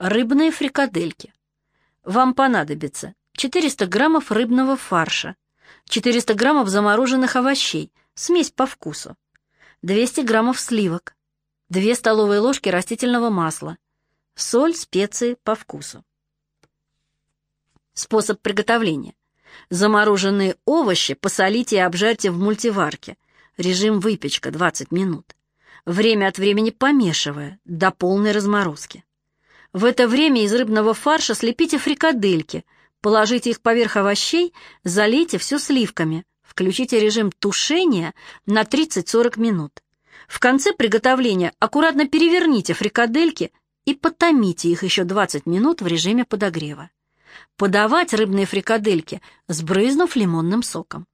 Рыбные фрикадельки. Вам понадобится 400 граммов рыбного фарша, 400 граммов замороженных овощей, смесь по вкусу, 200 граммов сливок, 2 столовые ложки растительного масла, соль, специи по вкусу. Способ приготовления. Замороженные овощи посолите и обжарьте в мультиварке. Режим выпечка 20 минут. Время от времени помешивая до полной разморозки. В это время из рыбного фарша слепите фрикадельки, положите их поверх овощей, залейте все сливками, включите режим тушения на 30-40 минут. В конце приготовления аккуратно переверните фрикадельки и потомите их еще 20 минут в режиме подогрева. Подавать рыбные фрикадельки, сбрызнув лимонным соком.